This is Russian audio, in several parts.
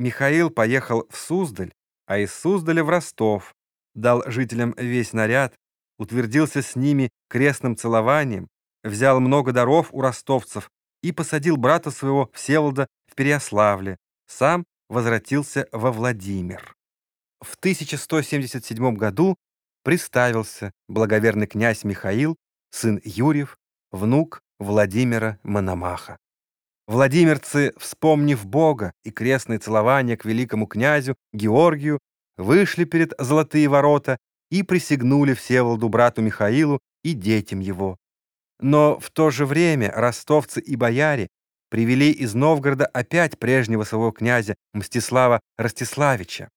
Михаил поехал в Суздаль, а из Суздаля в Ростов, дал жителям весь наряд, утвердился с ними крестным целованием, взял много даров у ростовцев и посадил брата своего Всеволода в Переяславле, сам возвратился во Владимир. В 1177 году приставился благоверный князь Михаил, сын Юрьев, внук Владимира Мономаха. Владимирцы, вспомнив Бога и крестное целование к великому князю Георгию, вышли перед золотые ворота и присягнули Всеволоду брату Михаилу и детям его. Но в то же время ростовцы и бояре привели из Новгорода опять прежнего своего князя Мстислава Ростиславича.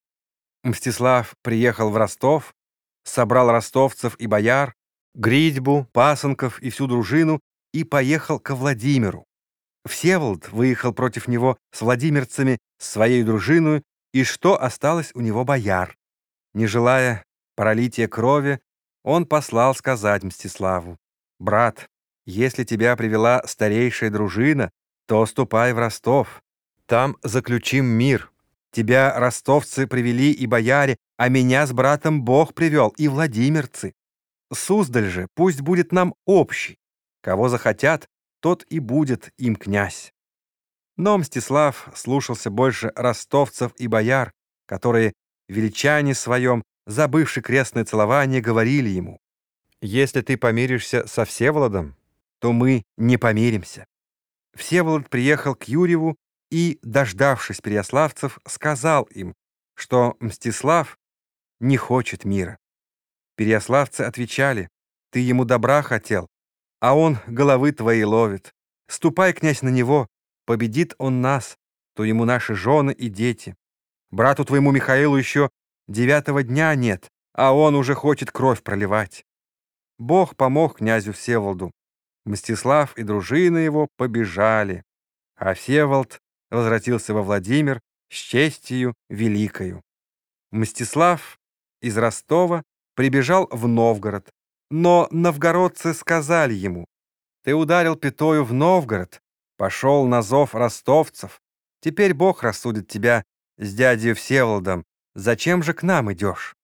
Мстислав приехал в Ростов, собрал ростовцев и бояр, гридьбу, пасынков и всю дружину и поехал ко Владимиру. Всеволод выехал против него с владимирцами, с своей дружиной, и что осталось у него бояр. Не желая пролития крови, он послал сказать Мстиславу, «Брат, если тебя привела старейшая дружина, то ступай в Ростов. Там заключим мир. Тебя ростовцы привели и бояре, а меня с братом Бог привел, и владимирцы. Суздаль же пусть будет нам общий. Кого захотят, тот и будет им князь. Но Мстислав слушался больше ростовцев и бояр, которые, величане своем, забывши крестное целование, говорили ему, «Если ты помиришься со Всеволодом, то мы не помиримся». Всеволод приехал к Юрьеву и, дождавшись переяславцев, сказал им, что Мстислав не хочет мира. Переяславцы отвечали, «Ты ему добра хотел, а он головы твои ловит. Ступай, князь, на него, победит он нас, то ему наши жены и дети. Брату твоему Михаилу еще девятого дня нет, а он уже хочет кровь проливать». Бог помог князю Всеволоду. Мстислав и дружина его побежали, а Всеволод возвратился во Владимир с честью великою. Мстислав из Ростова прибежал в Новгород, но новгородцы сказали ему, «Ты ударил пятою в Новгород, пошел на зов ростовцев. Теперь Бог рассудит тебя с дядей Всеволодом. Зачем же к нам идешь?»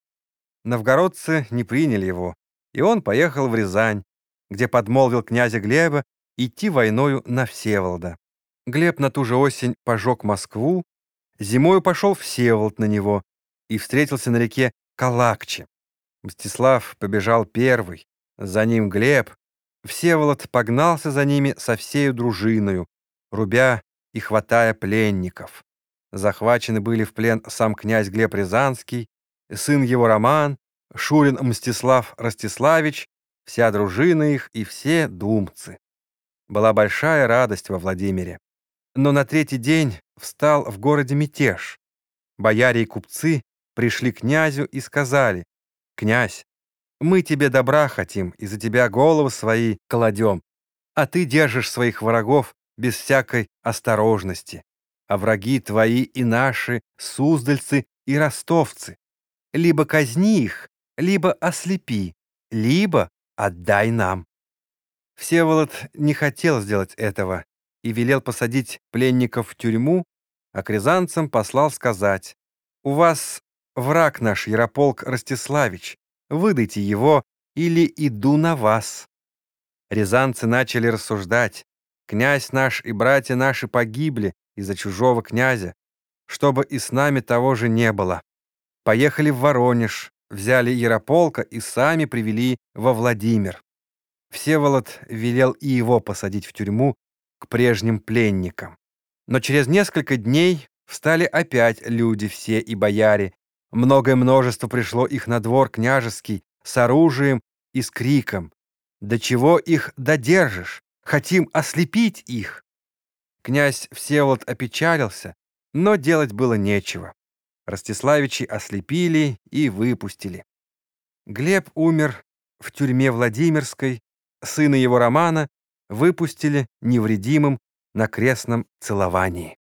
Новгородцы не приняли его, и он поехал в Рязань, где подмолвил князя Глеба идти войною на Всеволода. Глеб на ту же осень пожег Москву, зимою пошел Всеволод на него и встретился на реке Калакче. Мстислав побежал первый, за ним Глеб. Всеволод погнался за ними со всею дружиною, рубя и хватая пленников. Захвачены были в плен сам князь Глеб Рязанский, сын его Роман, Шурин Мстислав Ростиславич вся дружина их и все думцы. Была большая радость во Владимире. Но на третий день встал в городе мятеж. Бояре и купцы пришли к князю и сказали, «Князь, мы тебе добра хотим и за тебя головы свои кладем, а ты держишь своих врагов без всякой осторожности, а враги твои и наши, суздальцы и ростовцы. Либо казни их, либо ослепи, либо «Отдай нам». Всеволод не хотел сделать этого и велел посадить пленников в тюрьму, а к рязанцам послал сказать, «У вас враг наш, Ярополк Ростиславич, выдайте его или иду на вас». Рязанцы начали рассуждать, «Князь наш и братья наши погибли из-за чужого князя, чтобы и с нами того же не было. Поехали в Воронеж, взяли Ярополка и сами привели во Владимир. Всеволод велел и его посадить в тюрьму к прежним пленникам. Но через несколько дней встали опять люди все и бояре. Многое множество пришло их на двор княжеский с оружием и с криком. «До чего их додержишь? Хотим ослепить их!» Князь Всеволод опечалился, но делать было нечего. Ростиславичи ослепили и выпустили. Глеб умер в тюрьме Владимирской, сына его Романа выпустили невредимым на крестном целовании.